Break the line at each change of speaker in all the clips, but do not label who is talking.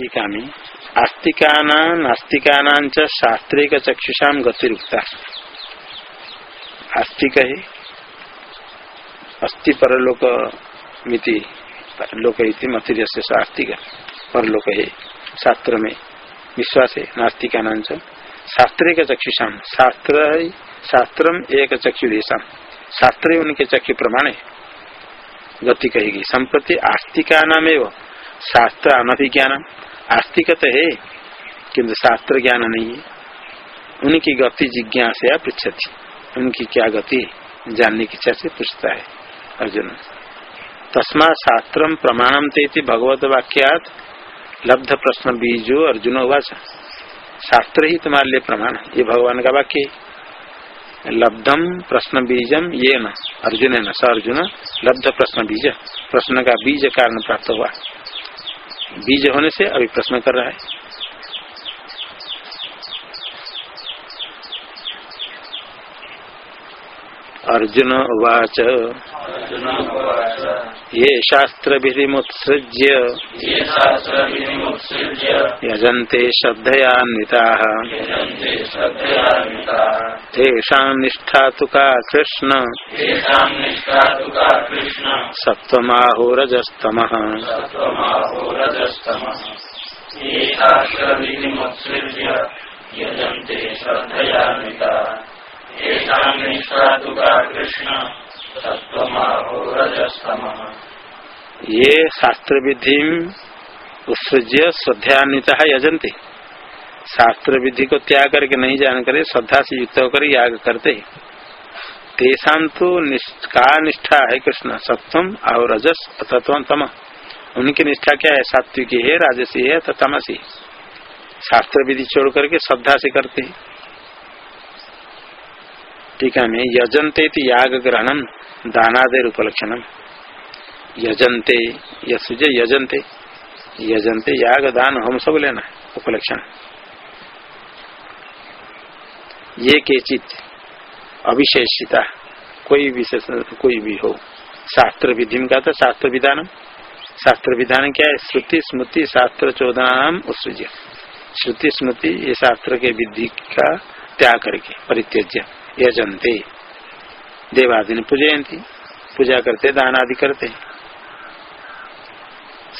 टीका में आस्तिकाना नास्तिकाना शास्त्रिक चक्षुषा गतिरुक्ता। आस्तिक अस्थि परलोक मिति, लोक मतिर्य से आस्तिक। परलोक है शास्त्र में विश्वास है नास्तिकाना शास्त्रिक चक्षुषा शास्त्र शास्त्र एक चक्षुदेशा शास्त्र उनके चक्षु प्रमाण है गति कहेगी। संप्रति आस्तिका नाम शास्त्र अनभिज्ञान आस्तिक तो है, किंतु शास्त्र ज्ञान नहीं है। उनकी गति जिज्ञासा पृछती उनकी क्या गति जानने की इच्छा से पूछता है अर्जुन। तस्मा शास्त्र प्रमाणम ते भगवत वाक्यात लब्ध प्रश्न बीजो अर्जुन उवाच। शास्त्र ही तुम्हारे लिए प्रमाण ये भगवान का वाक्य लब्धम प्रश्न बीजम ये न अर्जुन न स अर्जुन, लब्ध प्रश्न बीज, प्रश्न का बीज कारण प्राप्त हुआ। बीज होने से अभी प्रश्न कर रहा है। अर्जुन उवाच ये शास्त्र विधि मुत्सृज्य यजंते श्रद्धयान्विता निष्ठा तो का कृष्ण। सत्वमाहोरजस्तम
यजंते श्रद्धयान्विता।
ये शास्त्र विधि उत्सृज्य श्रद्धान्वित यजंते शास्त्र विधि को त्याग करके नहीं जान करे, श्रद्धा से युक्त होकर याग करते। तेषा तो का निष्ठा है कृष्ण? सत्वम और रजस तत्व तम। उनकी निष्ठा क्या है? सात्विकी है, राजसी है तथा तमसी शास्त्र विधि छोड़ करके श्रद्धा से करते हैं। टीका में यजंते याग ग्रहणम दानादेर उपलक्षणम यजंते यसुज यजंते यजंते याग दान हम सब लेना उपलक्षण। ये के चित अविशेषिता, कोई विशेष, कोई भी हो। शास्त्र विधि का तो शास्त्र विधान शास्त्र विधान क्या है? श्रुति, स्मृति, शास्त्र चौदह उत्सृज श्रुति, स्मृति, ये शास्त्र के विधि का त्याग करके, परित्यज्य। यजंते देवादि पूजयंती पूजा करते दान आदि करते।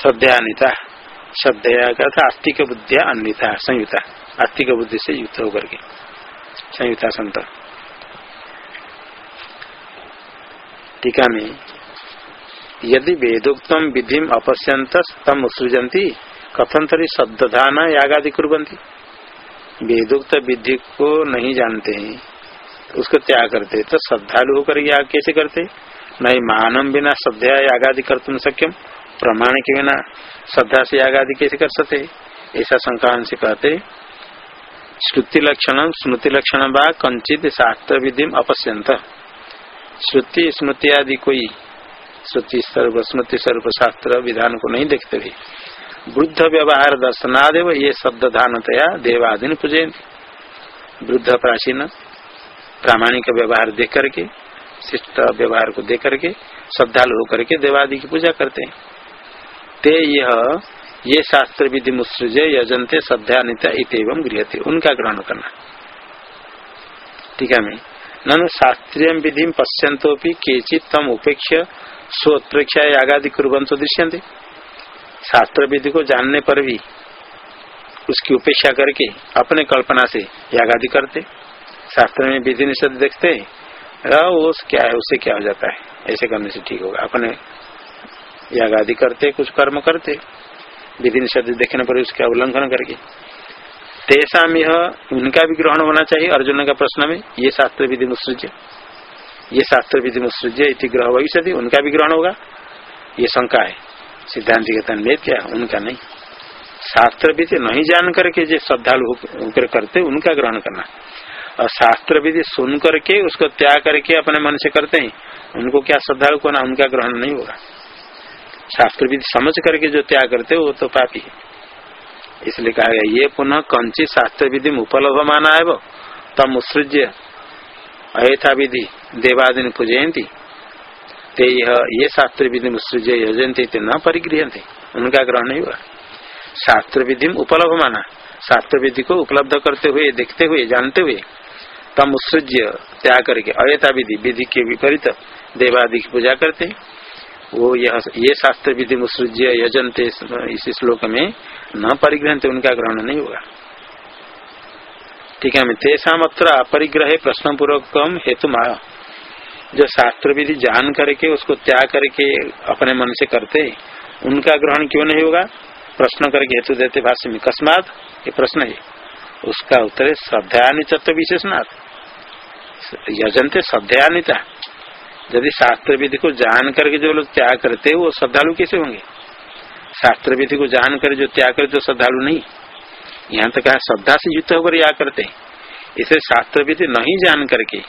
श्रद्धान्विता श्रद्धया का था आस्तिक बुद्धिया अन्विता संयुता आस्तिक बुद्धि से युक्त होकर के संयुता संत। टीका में, यदि वेदोक्तम विधि अपश्यंत तम उत्सृजंती कथन तरी शब्दान यागादि कुरंती वेदोक्त विधि को नहीं जानते हैं। उसको त्याग करते। तो श्रद्धालु होकर याग कैसे करते। नहीं मानव बिना श्रद्धा यागादि कर तुम सक्यम प्रमाण के बिना श्रद्धा से यागादि कैसे कर सकते ऐसा संक्रांत से कहते। श्रुति लक्षण स्मृति लक्षण बा कंचित शास्त्र विधि अपश्यंत श्रुति, स्मृति आदि कोई श्रुति सर्व, स्मृति सर्व शास्त्र विधान को नहीं देखते भी वृद्ध व्यवहार दर्शनादेव ये शब्द धानतया देवादि पूजे वृद्ध प्राचीन प्रामाणिक व्यवहार देख करके, शिष्ट व्यवहार को देख करके, श्रद्धालु होकर के देवादि की पूजा करते हैं। ते यह, ये शास्त्र विधि मुसृज यजंते श्रद्धान्विता इतम गृह उनका ग्रहण करना। ठीक है, मैं। शास्त्रीय विधि पश्यंतो केचित तम उपेक्ष स्वोत्प्रेक्षा यागादि कुरंत दृश्यंते शास्त्र विधि को जानने पर भी उसकी उपेक्षा करके अपने कल्पना से यागादि करते। शास्त्र में विधि निषेध देखते वो क्या है, उससे क्या हो जाता है? ऐसे करने से ठीक होगा। अपने याग आदि करते, कुछ कर्म करते, विधि निषेध देखने पर उसका उल्लंघन करके। तेसाम यह उनका भी ग्रहण होना चाहिए, अर्जुन का प्रश्न में, ये शास्त्र विधि मुसृज्य। ये शास्त्र विधि मुसृज्य, इति ग्रह भविष्य उनका भी ग्रहण होगा। ये शंका है। सिद्धांत के क्या उनका नहीं। शास्त्र विधि नहीं जान करके जो श्रद्धालु होकर करते, उनका ग्रहण करना और शास्त्र विधि सुन करके, उसको त्याग करके अपने मन से करते हैं, उनको क्या श्रद्धालु को ना, उनका ग्रहण नहीं होगा। शास्त्र विधि समझ करके जो त्याग करते वो तो पापी है। इसलिए कहा गया, ये पुनः कंची शास्त्र विधि में उपलब्ध माना है वो, तम उत्सृज्य अयथा विधि देवादि पूजयंती ये शास्त्र विधि उत्सृज्य यजंती न परिगृहते उनका ग्रहण नहीं हुआ शास्त्र विधि में उपलब्ध माना शास्त्र विधि को उपलब्ध करते हुए, देखते हुए, जानते हुए तम उत्सृज्य त्याग करके अयता विधि विधि के विपरीत देवादि की पूजा करते। वो यह, ये शास्त्र विधि मुसृज्य यजनते इस श्लोक में न परिग्रहते उनका ग्रहण नहीं होगा ठीक है तेषा अत्र अपरिग्रह प्रश्न पूर्वक हेतु जो शास्त्र विधि जान करके, उसको त्याग करके अपने मन से करते, उनका ग्रहण क्यों नहीं होगा? प्रश्न करके हेतु देते भाष्य में। कस्मात ये प्रश्न है। उसका उत्तर है श्रद्धान्वित विशेषनाथ। यजनते श्रद्धान्विता यदि शास्त्र विधि को जान करके जो लोग त्याग करते वो श्रद्धालु कैसे होंगे? शास्त्र विधि को जान कर जो त्याग करते श्रद्धालु नहीं। यहाँ तो कहा, श्रद्धा से युक्त होकर या करते हैं। इसे शास्त्र विधि नहीं जान करके,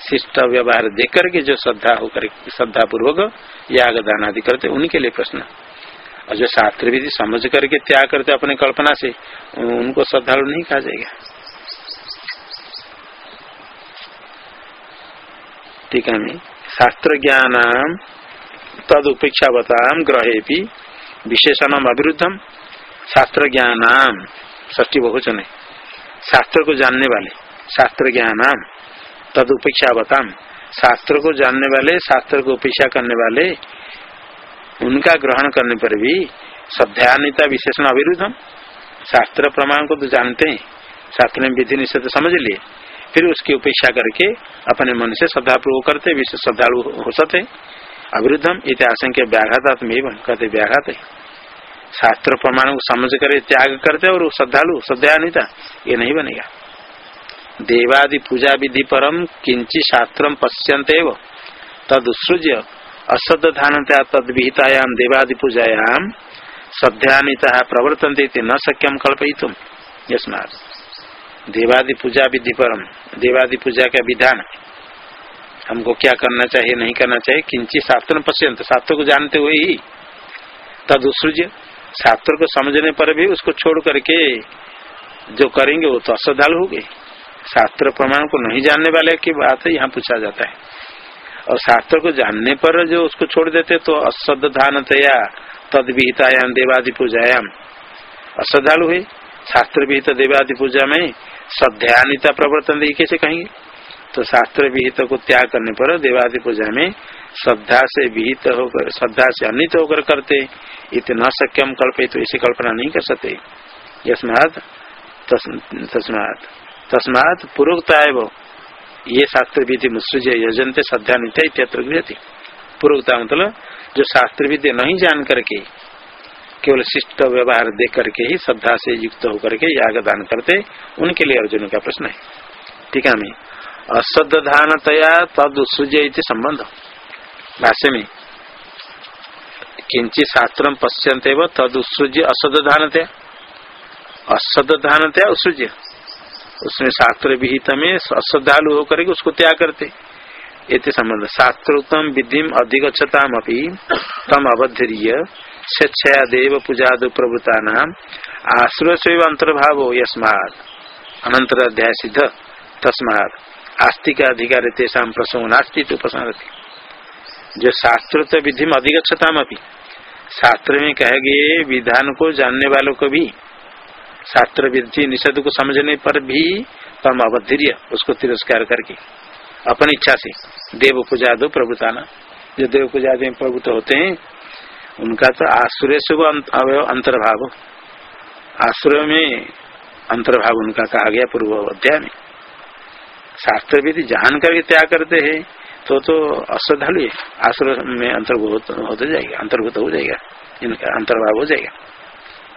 शिष्ट व्यवहार देख करके जो श्रद्धा होकर श्रद्धा पूर्वक याग दान आदि करते उनके लिए प्रश्न। और जो शास्त्र विधि समझ करके त्याग करते अपने कल्पना से, उनको श्रद्धालु नहीं कहा जाएगा। ठीक है शास्त्र ज्ञान तद उपेक्षावताम ग्रहे भी विशेषण अविरुद्धम। शास्त्र ज्ञान ष्टी बहुचन। है शास्त्र को जानने वाले, शास्त्र ज्ञान तद उपेक्षा बताम शास्त्र को जानने वाले, शास्त्र को उपेक्षा करने वाले उनका ग्रहण करने पर भी श्रद्धान्विता विशेषण अविरुद्धम। शास्त्र प्रमाण को तो जानते हैं। शास्त्र में विधि निषेध समझ लिए। फिर उसकी उपेक्षा करके अपने मन से श्रद्धा श्रद्धापूर्वक करते, विशेष श्रद्धालु हो सकते अविरुद्धम इतिहास के व्याघातात्म कहते व्याघात है। शास्त्र प्रमाण को समझ कर त्याग करते और श्रद्धालु श्रद्धान्विता ये नहीं बनेगा। देवादि पूजा विधि परम किंची शास्त्र पश्यंत तदुसृज्य अश्रद्धानता तद विहितायाम देवादि पूजायाम श्रद्धान्विता प्रवर्तनते न सक्यम कल्पयितुम। यस्मात देवादि पूजा विधि परम देवादि पूजा का विधान हमको क्या करना चाहिए, नहीं करना चाहिए किंची शास्त्र पश्यंत शास्त्र को जानते हुए ही। तद तदुसृज्य शास्त्र को समझने पर भी उसको छोड़ करके जो करेंगे वो तो अश्रद्धालु हो गए। शास्त्र प्रमाण को नहीं जानने वाले की बात है, यहाँ पूछा जाता है। और शास्त्र को जानने पर जो उसको छोड़ देते तो अश्रद्धानतया तद विहितायाम देवादि पूजायाम अश्रद्धालु है? शास्त्र विहित देवादि पूजा में श्रद्धान्विता प्रवर्तन कैसे कहेंगे? तो शास्त्र विहित को त्याग करने पर देवादि पूजा में श्रद्धा से विहित होकर, श्रद्धा से अन्वित होकर करते। इतना सक्यम कल्पे तो इसे कल्पना नहीं कर सकते। यस्मात तस्मात तस्मात पूर्वता एवं ये शास्त्र विधि मुसृज यजनते श्रद्धान्वित इत्यत्र पूर्वता मतलब जो शास्त्र विधि नहीं जान करके, केवल शिष्ट व्यवहार देख करके ही श्रद्धा से युक्त होकर के याग दान करते, उनके लिए अर्जुन का प्रश्न है। ठीक है, मैं अश्रद्धानतया तद उत्सृज्य संबंध। भाष्य में, किंचित शास्त्र पश्यंत तद उत्सृज्य अश्रद्धानतया अश्रद्धानतया उत्सृज्य उसमें शास्त्र विहित में अश्रद्धालु होकर उसको त्याग करते। ये संबंध। शास्त्रोत्तम विधि अधिगछताम तम अवधीय स्वेच्छया देव पूजा प्रभुता नाम आश्रय से अंतर्भाव यस्मात। अनंतर अध्याय सिद्ध। तस्मात। आस्तिक अधिकार तेषा प्रसंग नास्ती तो जो शास्त्र तो विधि में अधिगछता शास्त्र में कहे गए विधान को जानने वालों को भी शास्त्र विधि निषेध को समझने पर भी तम अवधिर्य उसको तिरस्कार करके। अपनी इच्छा से। देव पूजा दो प्रभुताना। जो देव पूजा प्रभुत्व होते हैं, उनका तो आश्रय से वो अंतर्भाव। आश्रय में अंतर्भाव उनका कहा गया पूर्व अध्याय में। शास्त्र विधि जान करके त्याग करते हैं तो तो अश्रद्धालु आश्रय में अंतर्भूत होते जाएगा, अंतर्भूत हो जाएगा। इनका अंतर्भाव हो जाएगा।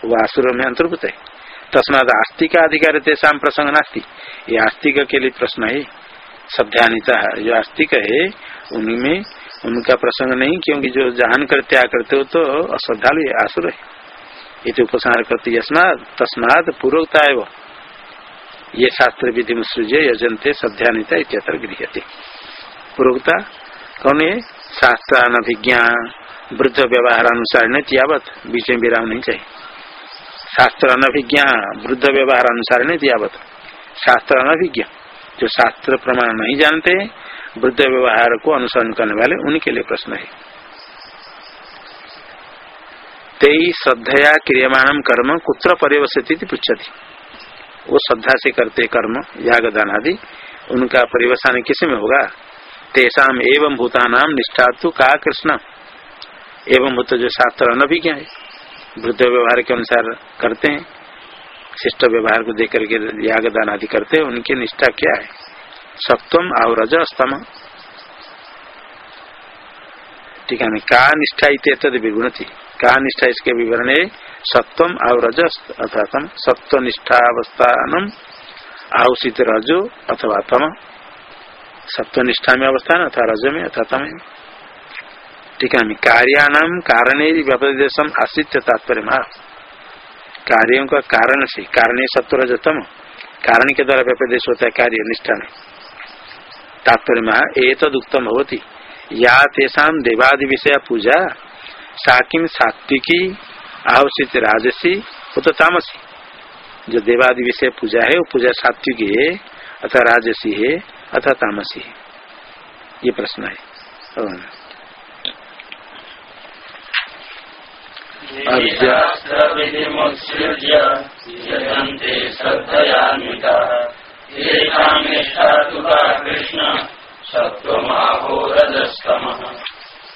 वो आश्रय में अंतर्भूत है। तस्माद आस्तिक अधिकार तेसाम प्रसंग नास्ती। ये आस्तिक के लिए प्रश्न है। सभ्यानिता जो आस्तिक है, उनमें उनका प्रसंग नहीं, क्योंकि जो जान कर त्याग करते हो तो अश्रद्धालु आसुर है। ये उपसंहार करते यस्मात तस्मात है वो। ये शास्त्र विधि में सृजय यजनते सध्यानिता इतर गृहते पूर्वता कौन है? शास्त्र अनभिज्ञा वृद्ध व्यवहार अनुसार नहीं त्यावत बीच में विराम नहीं चाहिए। शास्त्र अनभिज्ञा वृद्ध व्यवहार अनुसार नहीं त्यावत शास्त्र अनभिज्ञ जो शास्त्र प्रमाण नहीं जानते, वृद्ध व्यवहार को अनुसरण करने वाले, उनके लिए प्रश्न है। तेई श्रद्धया क्रियमाण कर्म, कुत्र परिवसती पृछती वो श्रद्धा से करते कर्म, यागदान आदि, उनका परिवसान किसमें होगा? तेसाम एवं भूतानाम निष्ठा तो का कृष्ण? एवं भूत जो शास्त्र अनभिज्ञ है। वृद्ध व्यवहार के अनुसार करते हैं, शिष्ट व्यवहार को देकर के यागदान आदि करते हैं, उनकी निष्ठा क्या है? सप्तम और रज स्तम ठीक है का निष्ठा इत विगुण थी का निष्ठा इसके विवरण है सत्वम और रज अर्थात सत्व निष्ठावस्थान आउषित रजो अथवा तम। सत्व निष्ठा में अवस्थान अथवा रज में अथवा तम ठीक है कार्याणाम कारण व्यपदेशम आश्रित तात्पर्य कार्यों का कारण से कारण सत्व रजतम कारण के द्वारा व्यपदेश होता है कार्य निष्ठा में तात्पर्य में एतद उत्तम होती या तेषा देवादि विषय पूजा साकिम सात्विकी आहुषित राजसी वो तो तामसी जो देवादि विषय पूजा है वो पूजा सात्विकी है अथवा राजसी है अथवा तामसी है ये प्रश्न है
कृष्ण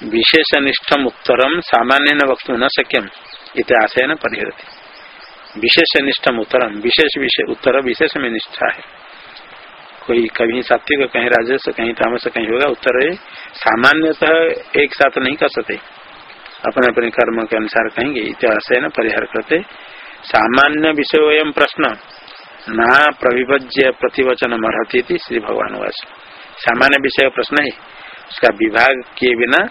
विशेष निष्ठम उत्तरम सामान्य वक्त न सक्यम इतिहास न परिहरती। विशेष निष्ठम उत्तरम विशेष विषय उत्तर विशेष में निष्ठा है। कोई कहीं सात्विक कहीं राजस्व कहीं तामस कहीं होगा उत्तर सामान्यतः एक साथ नहीं कर सकते। अपने अपने कर्म के अनुसार कहेंगे इतिहास है न परिहार करते सामान्य विषय एवं प्रश्न, न प्रविभज्य प्रतिवचन मरती श्री भगवान वास सामान्य विषय प्रश्न है, उसका विभाग के बिना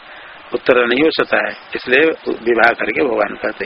उत्तर नहीं हो सकता है, इसलिए विभाग करके भगवान कहते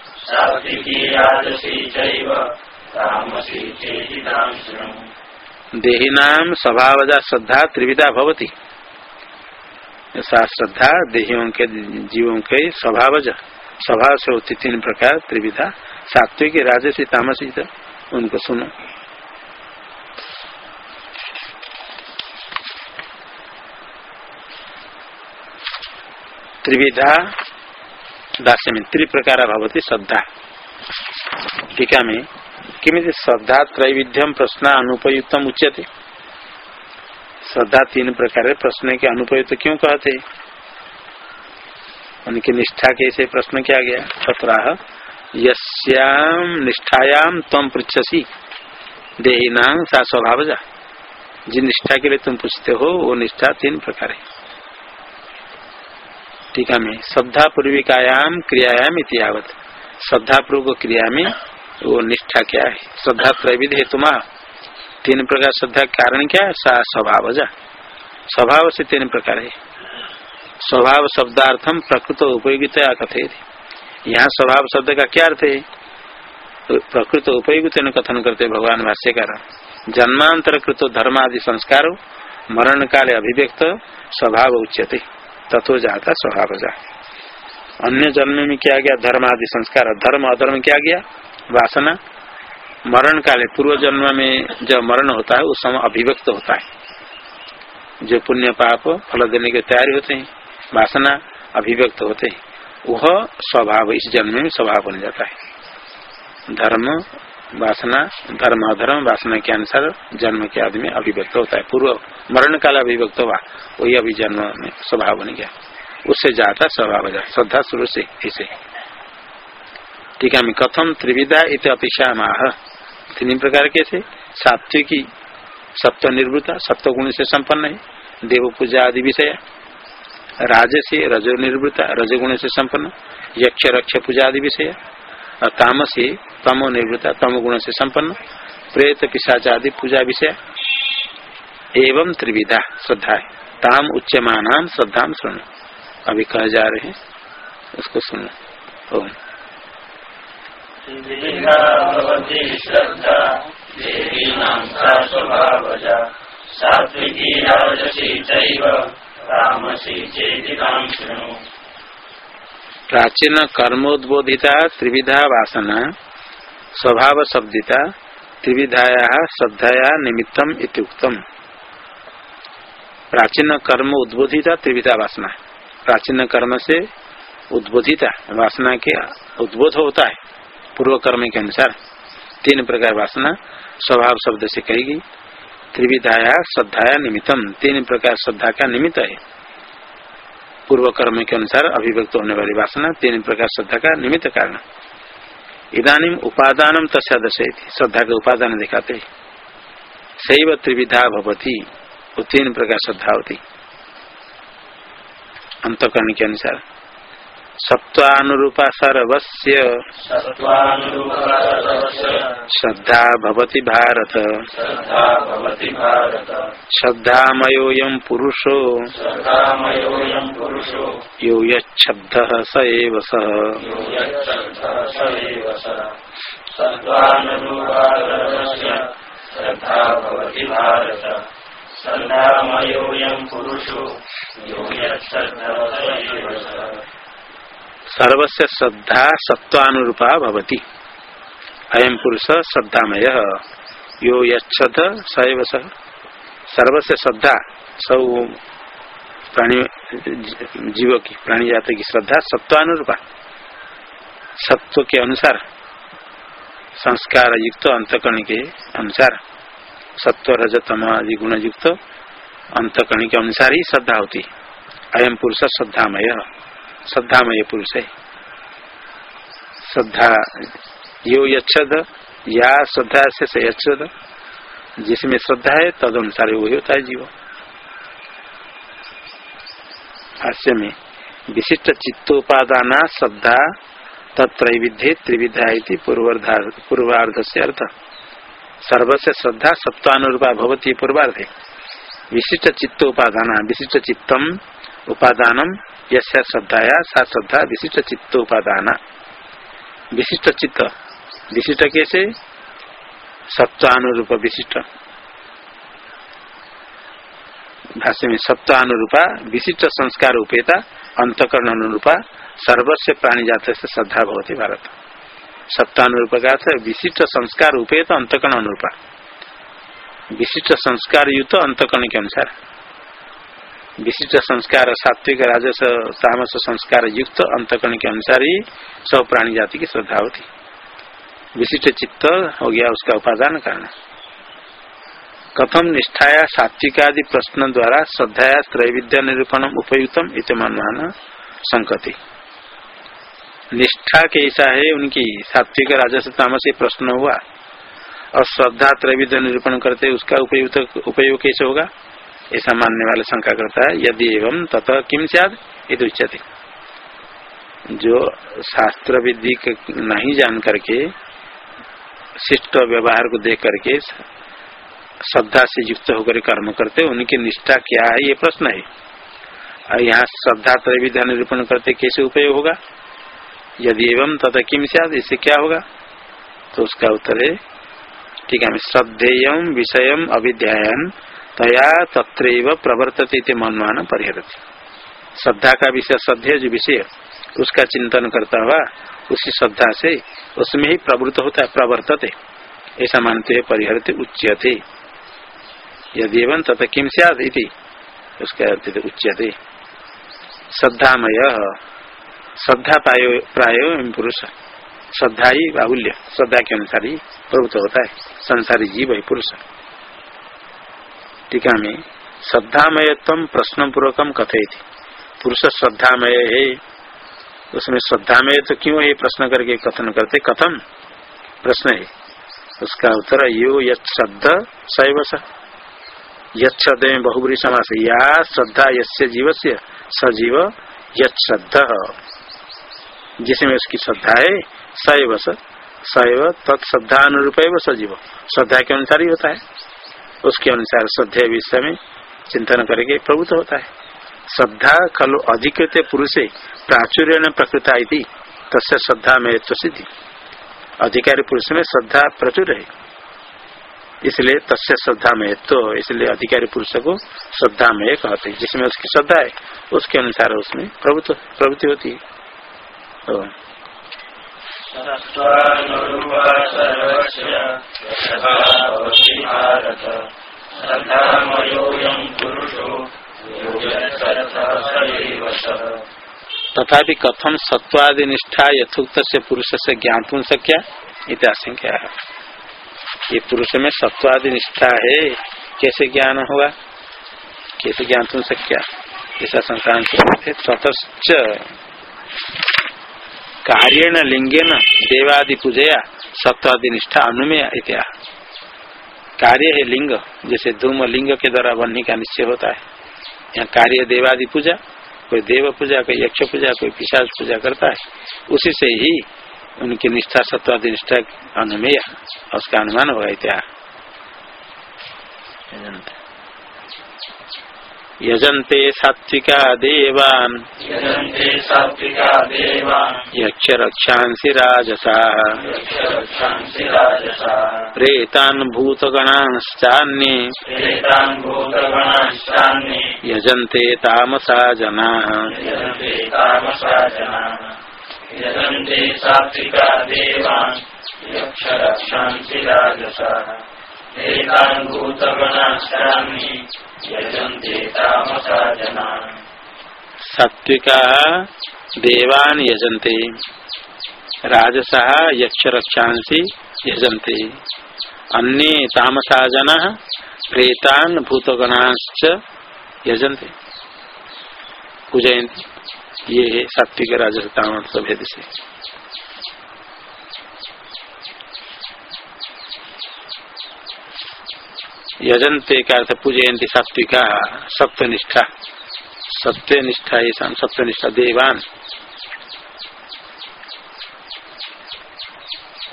देहिनाम स्वभावजा श्रद्धा, त्रिविधा भवती। श्रद्धा, देहियों के, जीवों के स्वभावज स्वभाव से होती तीन प्रकार, त्रिविधा। सात्विक, राजसी, तामसी उनको सुनो। त्रिविधा दास्य में त्रिप्रकार भवती श्रद्धा। टीका में किमित श्रद्धा त्रैविध्यम प्रश्न अनुपयुक्त उच्यते। श्रद्धा तीन प्रकार प्रश्न के अनुपयुक्त क्यों कहते? उनकी निष्ठा कैसे प्रश्न किया गया? तत्राह यश्याम निष्ठायाम तम पृछसी देहिना सा स्वभाव जा जिन निष्ठा के लिए तुम पूछते हो, वो निष्ठा तीन प्रकार। है टीका में श्रद्धा पूर्विकायाम क्रियायाम इतिहावत श्रद्धा पूर्व क्रिया में वो निष्ठा क्या है? श्रद्धा त्रैविध हेतु तीन प्रकार श्रद्धा कारण क्या? सा स्वभाव स्वभाव से तीन प्रकार है। स्वभाव शब्दार्थम प्रकृत उपयोगिता कथित यहाँ स्वभाव शब्द का क्या अर्थ है? तो प्रकृत उपयोगित कथन करते भगवान भाष्यकार। जन्मांतर कृत धर्मादि संस्कार मरण काले अभिव्यक्त, स्वभाव उच्यते। तत्व जाता, स्वभाव जा अन्य जन्म में क्या गया? धर्म आदि संस्कार। धर्म, अधर्म क्या गया? वासना। मरण काले, पूर्व जन्म में जब मरण होता है, उस समय अभिव्यक्त होता है। जो पुण्य पाप, फल देने के तैयारी होते हैं, वासना अभिव्यक्त होते हैं। वह स्वभाव, इस जन्म में स्वभाव बन जाता है। धर्म वासना धर्म अधर्म वासना के अनुसार जन्म के आदमी अभिव्यक्त होता है। पूर्व मरण काल अभिव्यक्त हुआ, वही अभी जन्म में स्वभाव बन गया। उससे जाता स्वभाव श्रद्धा शुरू से इसे। ठीक है कथम त्रिविधा इत अपेक्षा माह तीन प्रकार के से सात्विकी, सप्त निर्वृता सप्त गुण से संपन्न है, देव पूजा आदि विषय। राजसी रजो निर्वृता रजगुण से संपन्न, यक्ष रक्ष पूजा आदि विषय। तामसी तमो निर्वृता तम गुण से संपन्न, प्रेत, पिशाच आदि पूजा विषय। एवं त्रिविधा श्रद्धा है। ताम उच्चमान श्रद्धा सुनो अभी कह जा रहे हैं, उसको सुनो। ओम।
सा सात्विकी राजसी चैव तामसी चेतितां शृणु।
प्राचीन कर्मोद्बोधिता त्रिविधा वासना, स्वभाव शब्दिता, त्रिविधाया श्रद्धाया निमित्तम इत्युक्तम। प्राचीन कर्म उद्बोधिता, त्रिविधा वासना। प्राचीन कर्म से उद्बोधिता, वासना के उद्बोध होता है, पूर्व कर्म के अनुसार। तीन प्रकार वासना, स्वभाव शब्द से कहेगी त्रिविधाया श्रद्धाया निमित्तम, तीन प्रकार श्रद्धा का निमित्त है। पूर्व कर्म के अनुसार अभिव्यक्त होने वाली वासना तीन प्रकार श्रद्धा का निमित्त कारण इधानीम उपादान तस्या दर्शयती श्रद्धा के उपादान दिखाते शैव त्रिविधा भवती। तीन प्रकार श्रद्धा होती। अंतकरण के अनुसार। सत्वानुरूपा सर्वस्य। श्रद्धा भवति भारत।
श्रद्धा भवति भारत।
श्रद्धामयोऽयं पुरुषो। यो यच्छब्दः स एव सः।
श्रद्धामयोऽयं पुरुषो। यो यच्छ्रद्धः स एव सः।
सर्वस्य श्रद्धा सत्वानुरूपा भवति। अयम पुरुष श्रद्धामय। यो यच्छद सैव सर्वस्य श्रद्धा सब प्राणी जीव की प्राणी जाति की श्रद्धा सत्वानुरूपा सत्व के अनुसार संस्कार युक्त अंतकर्ण के अनुसार सत्व रजतम आदि गुण युक्त अंतकर्ण के अनुसार ही श्रद्धा होती। अयम पुरुष श्रद्धामय। श्रद्धामय पुरुष है। श्रद्धा, यो यच्छद, या श्रद्धा से यद जिसमें श्रद्धा है तद अनुसार वही होता है जीव। हास्य में, विशिष्ट चित्तोपादान श्रद्धा तत्रैविध्य त्रिविधा पूर्वार्ध से अर्थ। सर्वस्य श्रद्धा सत्वानुरूपा भवती पूर्वार्ध। विशिष्ट चित्तोपादान, विशिष्ट चित्तम, उपादानम श्रद्धाया सा श्रद्धा विशिष्ट चित्तोपादान विशिष्ट चित्त विशिष्ट कैसे? सत्वानुरूप विशिष्ट। भाष्य में सत्वानुरूपा विशिष्ट संस्कार उपेता अंतकरण अनुरूपा सर्वस्व प्राणी जात से श्रद्धा भवती भारत। सत्तानुरूप का विशिष्ट संस्कार उपेत अंतकरण अनुरूपा विशिष्ट संस्कार युक्त अंतकरण के अनुसार। विशिष्ट संस्कार, सात्विक, राजस, तामस संस्कार युक्त अंतकरण के अनुसार ही सब प्राणी जाति की श्रद्धा होती। विशिष्ट चित्त हो गया उसका उपादान कारण। कथम निष्ठाया सात्विकादि प्रश्न द्वारा श्रद्धाया त्रैविद्या निरूपण उपयुक्तम इत मनमान संकति। निष्ठा कैसा है उनकी सात्विक, राजस, तामस प्रश्न हुआ। और श्रद्धा त्रैविध्य निरूपण करते उसका उपयुक्त उपयोग कैसे होगा? ऐसा मानने वाले शंका करता है यदि एवं तथा किम सद जो शास्त्र विधि नहीं जान करके, शिष्ट व्यवहार को देख करके, श्रद्धा से युक्त होकर कर्म करते, उनकी निष्ठा क्या है, ये प्रश्न है। और यहाँ श्रद्धा त्रैविध्या निरूपण करते, कैसे उपयोग होगा? यदि एवं तथा किम सद इससे क्या होगा? तो उसका उत्तर है, ठीक है, श्रद्धेय विषय अभिध्यान तया तत्र प्रवर्तते मनमान परिहरती। श्रद्धा का विषय, श्रद्धेय जो विषय, उसका चिंतन करता हुआ उसी श्रद्धा से उसमें ही प्रवृत्त होता है, प्रवर्तते। ऐसा मानते हुए परिहरते उच्यते। यदि एवं तथा किम सद उसका अर्थ उच्यते। श्रद्धामय, श्रद्धा प्राय पुरुष। श्रद्धा ही बाहुल्य, श्रद्धा के अनुसार ही प्रवृत्त होता है। संसारी जीव है, पुरुष। टीका में श्रद्धामयत्व प्रश्न पूर्वकम कथे थी पुरुष श्रद्धामय है। उसमें श्रद्धामय तो क्यों है प्रश्न करके कथन करते? कथम? प्रश्न है। उसका उत्तर यो यद्ध सैव यद में बहुबरी समास। या श्रद्धा यस्य जीव से सजीव यद जिसमें उसकी श्रद्धा है सैव सैव तत्श्रद्धा अनुरूप सजीव। श्रद्धा के अनुसार ही होता है। उसके अनुसार श्रद्धेय विषय में चिंतन करके प्रभुत्व होता है। श्रद्धा खलु अधिकृत पुरुषे, प्राचुर्य प्रकृता तस्य श्रद्धा में तो सिद्धि। अधिकारी पुरुष में श्रद्धा प्रचुर है इसलिए तस्य श्रद्धा में तो इसलिए अधिकारी पुरुष को श्रद्धा में कहते हैं। जिसमें उसकी श्रद्धा है, उसके अनुसार उसमें प्रभुत्व प्रवृत्ति होती है। तो तथापि कथम सत्वादि निष्ठा यथोक्त से पुरुष से ज्ञातुम सक्या इतिहास ये पुरुष में सत्वादि निष्ठा है, कैसे ज्ञान होगा? कैसे ज्ञान तुम सक्या ऐसा संक्रांत ततश्च कार्यण लिंगेन देवादि पूजया सत्वादि निष्ठा अनुमेय इत्या। कार्य है लिंग, जैसे धूम लिंग के द्वारा बनने का निश्चय होता है। यहाँ कार्य देवादि पूजा कोई देव पूजा कोई यक्ष पूजा कोई पिशाच पूजा करता है। उसी से ही उनकी निष्ठा सत्वादि निष्ठा अनुमेय, उसका अनुमान होगा इत्या। यजन्ते सात्विका देवान्।
यजन्ते सात्विका देवान्।
यक्ष रक्षांसि राजसा। प्रेतान् भूतगणांश्चान्ये। यजन्ते तामसा जनाः।
यजन्ते सात्विका देवान्। यक्षरक्षांसि राजसा। प्रेतान् भूतगणाश्चान्ये।
सात्विका देवान् यजन्ते। राजसा यक्ष रक्षांसि यजन्ते। अन्ये तामसा जनाः प्रेतान् भूतगणाश्च यजन्ते। पूजयन्ति। ये सात्विक राजस तामस भेद से। यजन्ते का अर्थ पूजयंती सात्विका सत्यनिष्ठा सत्यनिष्ठा ये सत्यनिष्ठा देवान।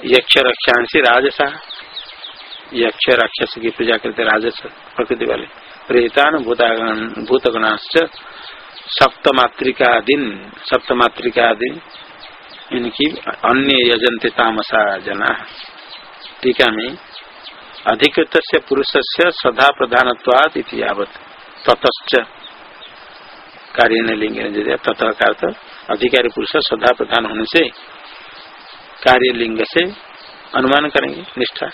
यक्ष रक्षांशी राजसा यक्ष राक्षस की पूजा करते राजस, प्रकृति वाले। प्रेतान भूतागण भूतगणाश्च सप्तमात्रिका दिन सप्तमात्रिका दिन इनकी अन्य यजंते तामसा जना। टीका में अधिकृत से पुरुष से सदा प्रधान यावत ततश्च कार्य लिंग का अधिकारी पुरुष सदा प्रधान होने से कार्य लिंग से अनुमान करेंगे, निष्ठा।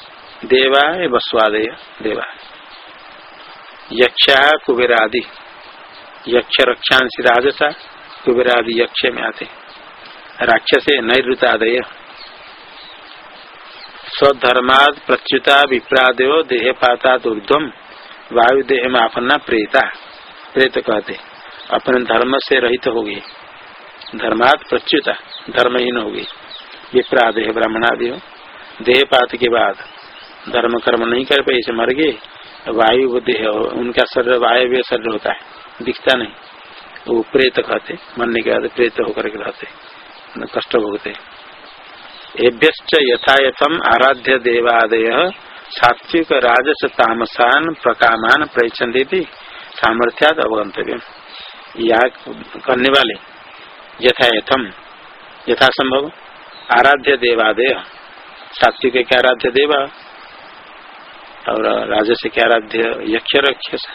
देवा वस्वादय देवा यक्षा कुबेरादि। यक्ष रक्षांश राजसा, कुबेरादि यक्ष में आते। राक्षसे नैऋतादय स्वधर्माद प्रच्युता विप्रादयो देह पाता ऊर्धम वायु देह में अपना प्रेता। प्रेत कहते, अपने धर्म से रहित हो गई धर्मात प्रच्युता, धर्महीन हो गई विप्रादेह ब्राह्मणादि हो। देह पात के बाद धर्म कर्म नहीं कर पाए मर गए। वायु देह उनका शरीर वायु शरीर होता है, दिखता नहीं। वो प्रेत कहते, मरने के बाद प्रेत होकर के रहते कष्ट भोगते। एभ्य यथा यथम आराध्य देवादय सात्विक राजस तामसान प्रकामान प्रयचंदी सामर्थ्याद अवगंतव्य या करने वाले यथा यथम यथा संभव आराध्य देवादय। सात्विक के आराध्य देवा? और राजस के आराध्य यक्ष रक्षस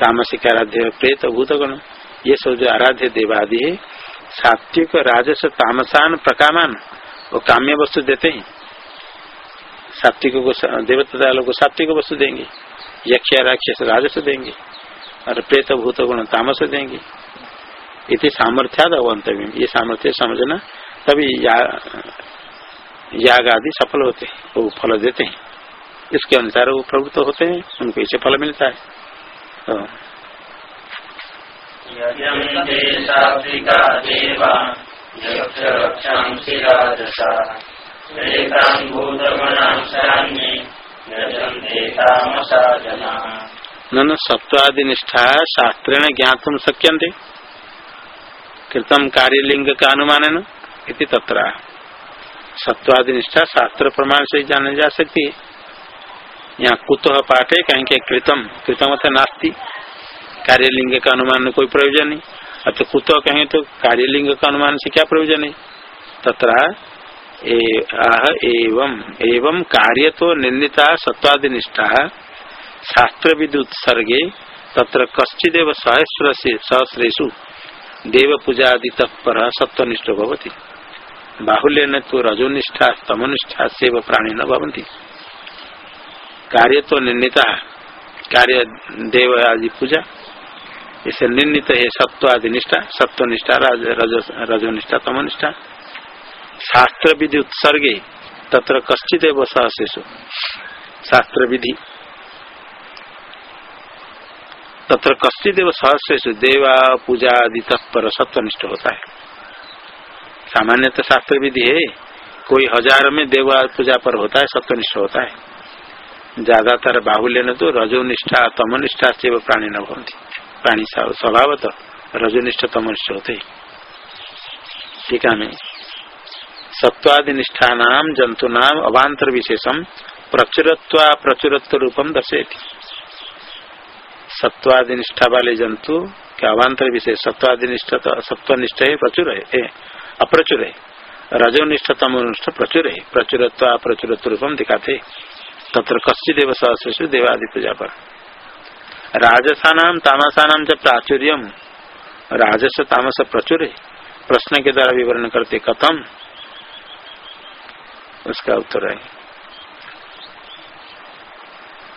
तामसिक आराध्य, प्रेत, भूतगण। ये सब जो आराध्य देवादि है, सात्विक राजस तामसान प्रकामान वो काम्य वस्तु देते हैं। सात्विक को देवता को सात्विक वस्तु देंगे। यक्ष राक्षस राजस देंगे। और प्रेत भूत गुण तामस देंगे। इति सामर्थ्याद अवंतव्य ये सामर्थ्य समझना तभी या, याग आदि सफल होते हैं। वो फल देते हैं। इसके अनुसार वो प्रवृत्त होते हैं। उनको इसे फल मिलता है। तो
यजन्ते जनाः
न सत्वादि निष्ठा शास्त्रेण ज्ञातुम शक्यन्ते। कृतम कार्यलिंग का अनुमान न इति सत्वादि निष्ठा शास्त्र प्रमाण से जाने जा सकती है यहाँ कुतः पाठ कहीं के कृतम कृतम अथ नास्ती। कार्यलिंग का अनुमान कोई प्रयोजन नहीं। अतः कुतः कहें तो कार्यलिंग का अनुमान से क्या प्रयोजन है? तथा आह, एवं एवं कार्य तो निर्णिता सत्वादि निष्ठा शास्त्र विदुत्सर्गे तत्र कश्चिदेव सहस्र से सहस्रेशु देव पूजादि तत्पर सत्वनिष्ठ भवती। बाहुल्य न तो रजोनिष्ठा, तमनिष्ठा से प्राणी न भवंती कार्य तो निर्णिता, कार्य देव आदि पूजा। इसे निर्णित है सत्व आदि निष्ठा, सत्वनिष्ठा रजोनिष्ठा, तमनिष्ठा। शास्त्र विधि उत्सर्गे तत्र कश्चित सहसेशु शास्त्र विधि तत्र कश्चित सहसेशु देवा पूजा आदि तत्पर सत्वनिष्ठ होता है। सामान्यतः शास्त्र विधि है, कोई हज़ार में देवा पूजा पर होता है, सत्वनिष्ठ होता है। ज़्यादातर बाहुल्य न तो रजो रजोनिष्ठा, तमनिष्ठा से प्राणी न भवंती प्राणी स्वभावत रजोनिष्ठ तमनिष्ठ होते ठीक है सत्वादि निष्ठान जंतुनाम अवान्तर विशेषम प्रचुरत्व प्रचुरत्व रूपम दर्शेती सत्वादि निष्ठा वाले जंतु के अवान्तर विशेष सत्वादि निष्ठा सत्वनिष्ठ है प्रचुर है अप्रचुर है रजोनिष्ठ तमोनिष्ठ प्रचुर है प्रचुरत्व प्रचुरत्व रूपम दिखाते। तत्र कश्चित देव सहस्रु देवादि पूजा पर राजसानाम तामसानाम जब प्राचुर्य। राजस, तामस, प्रचुर। प्रश्न के द्वारा विवरण करते कथम? उसका उत्तर है।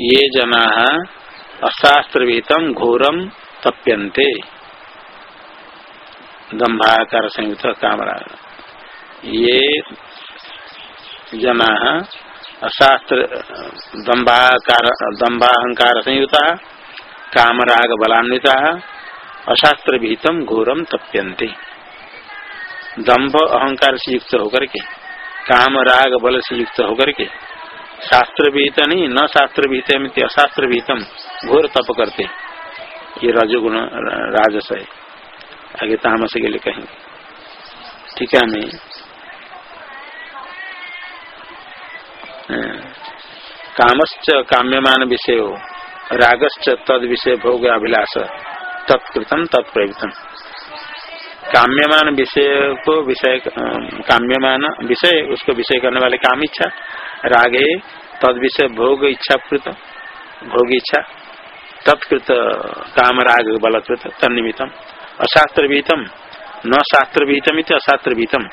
ये जना अशास्त्र घोरम तप्यन्ते। दम्भाकार संयुक्त कामरा। ये जना अशास्त्र, दम्भाकार, दम्भाहंकार संयुता, कामराग बलान्विता अशास्त्र विहितम घोरम तप्यन्ते। दम्भ अहंकार से युक्त होकर के काम राग बल से युक्त होकर के शास्त्र विहित नहीं न शास्त्र विहित अशास्त्र विहितम घोर तप करते। ये रजोगुण, राजस है। आगे तामस के लिए कहेंगे। ठीक है हमें हाँ। कामश्च काम्यमान विषय हो। रागश्च तद विषय भोग अभिलाष। तत्कृतम तत्प्रवृतम काम्यमान विषय को विषय काम्यमान विषय, उसको विषय करने वाले काम इच्छा। रागे तद विषय भोग इच्छा कृत, भोग इच्छा, तत्कृत काम राग बलकृत तन्निमितम अशास्त्र भीतम न शास्त्र भीतम अशास्त्र भीतम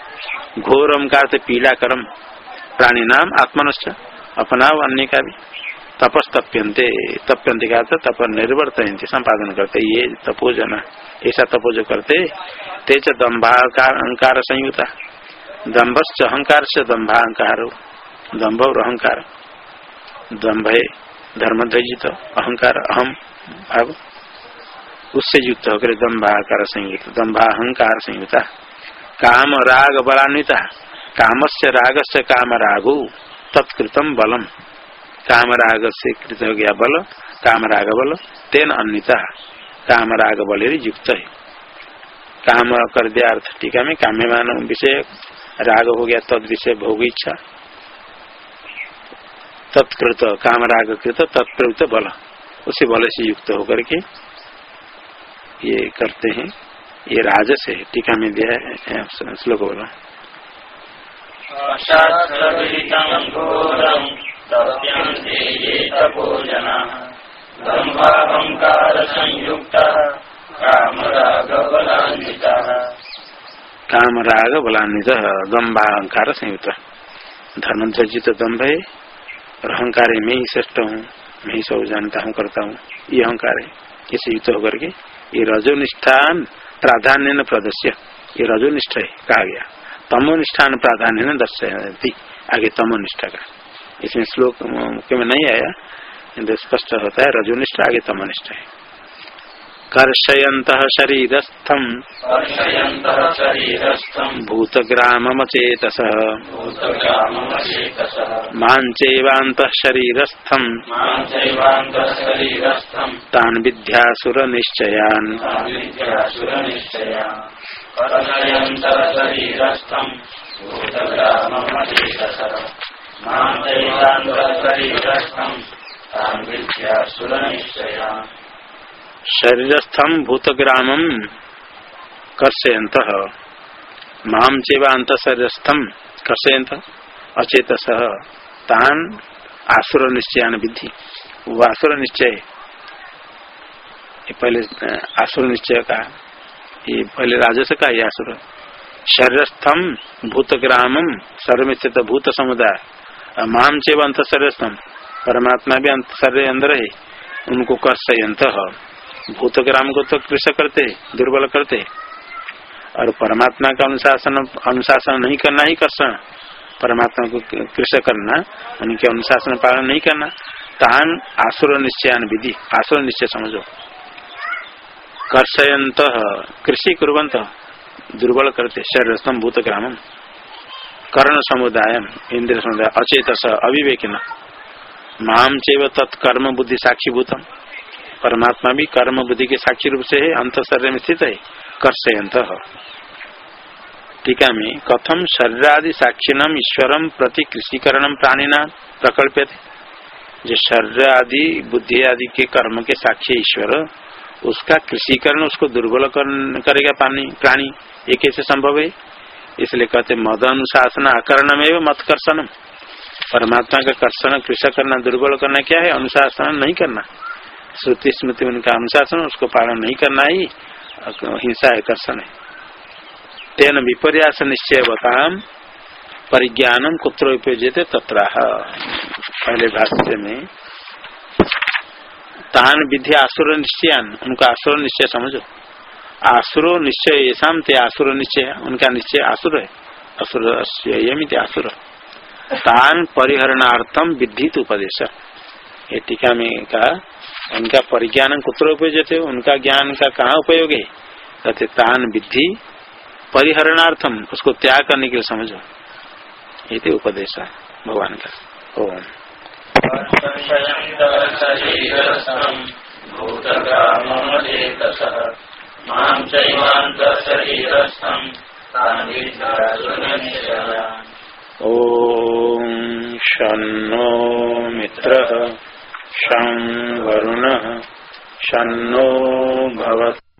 घोरम का पीला करम प्राणी नाम आत्मनश्च अपना अन्य का भी तपस्तप्यंते तप्यंते का तप निर्वर्तयंते संपादन करते, ये तपोजन ऐसा तपो जो करते तेज दम्भाकार संयुता दम्भश्च अहंकार से दम्भाहंकार दम्भ और अहंकार। दम्भ धर्म ध्वजित अहंकार, अहम भाव उससे युक्त होकर दम्भाकार संयुक्त दम्भाहंकार संयुता काम राग बलान्विता काम से राग से काम रागु तत्कृतम बलम। काम राग से कृत हो गया बल, काम राग बल, तेन अन्यता काम राग बल युक्त है। काम कर दिया अर्थ टीका में काम्यमान विषय, राग हो गया तद विषय भोग इच्छा। तत्कृत कामराग कृत तत्प्रवृत बल। उसी बल से युक्त होकर के ये करते हैं। ये राजस है टीका में दिया है श्लोक बोला काम राग बलान्वित दम्भाहंकार संयुक्त धर्म ध्वजित दम्भ है। और अहंकार मैं ही श्रेष्ठ हूँ, मैं ही सब जानता हूँ, करता हूँ। ये अहंकार है। इसे युक्त होकर के ये रजोनिष्ठान प्राधान्य न प्रदर्श्य ये रजोनिष्ठ है, कहा गया। तमोनिष्ठान प्राधान्य न दर्शयती आगे तमोनिष्ठा का। इसमें श्लोक में नहीं आया स्पष्ट होता है, रजोनिष्ठ आगे तमनिष्ठ है। कर्षयंत शरीरस्थम भूतग्रामचेतस
भूतग्राममचेतसः
शरीरस्थम तान विद्यासुर निश्चयान
विद्यासुरनिश्चया कर्षयन्तः शरीरस्थम्
भूतग्रामम कर्षयंत माम चेवांत शरीरस्थम कर्षयंत अचेतस। तान आसुर निश्चयान विधि वो आसुर निश्चय पहले आसुर निश्चय का, ये पहले राजस का ये आसुर। शरीरस्थम भूतग्रामम सर्व भूत समुदाय माम चेव अंत शरीरस्थम परमात्मा भी अंत शरीर अंदर है, उनको कर्षयंत भूतग्राम को तो कृषक करते, दुर्बल करते। और परमात्मा का अनुशासन अनुशासन नहीं करना ही कर्षण परमात्मा को कृषक करना, उनके अनुशासन पालन नहीं करना। तान आसुर निश्चयान विधि, आसुर निश्चय समझो। कर्षयंत कृषि कुरंत दुर्बल करते। शरीरस्थम भूतग्रामम कर्ण समुदाय इंद्र समुदाय अचेत अविवेकिन। माम चेव तत्कर्म बुद्धि साक्षीभूतम। परमात्मा भी कर्म बुद्धि के साक्षी रूप से है अंत शरीर में स्थित है। कर्षयंत टीका में कथम शरीरादि साक्षिणम ईश्वरम प्रति कृषिकरणम प्राणिना प्रकल्पित जो शरीर आदि बुद्धि आदि के कर्म के साक्षी ईश्वर, उसका कृषिकरण उसको दुर्बल करेगा पानी प्राणी। ये कैसे संभव है? इसलिए कहते मद अनुशासन आकरण एवं मत कर्षणम परमात्मा का कर्षण कृषक करना दुर्बल करना क्या है? अनुशासन नहीं करना। श्रुति स्मृति में उनका अनुशासन, उसको पालन नहीं करना ही हिंसा है, कर्षण है। तेन विपर्यास निश्चय बताम परिज्ञानम कुत्र उपयोजित तत्राह। पहले भाष्य में, तान विधि आसुर निश्चयान, उनका आसुर निश्चय समझो। आसुरो निश्चय ये ते आसुर निश्चय, उनका निश्चय आसुर है। असुर यमित आसुर। तान परिहरणार्थम विद्धित उपदेश। ये टीका में कहा उनका परिज्ञान कुत्र उपयोग थे उनका ज्ञान का कहाँ उपयोग? है कहते तान विधि परिहरणार्थम उसको त्याग करने के लिए समझो। ये उपदेश है भगवान का। ओम। ओम शन्नो मित्र। शं शो भवत्।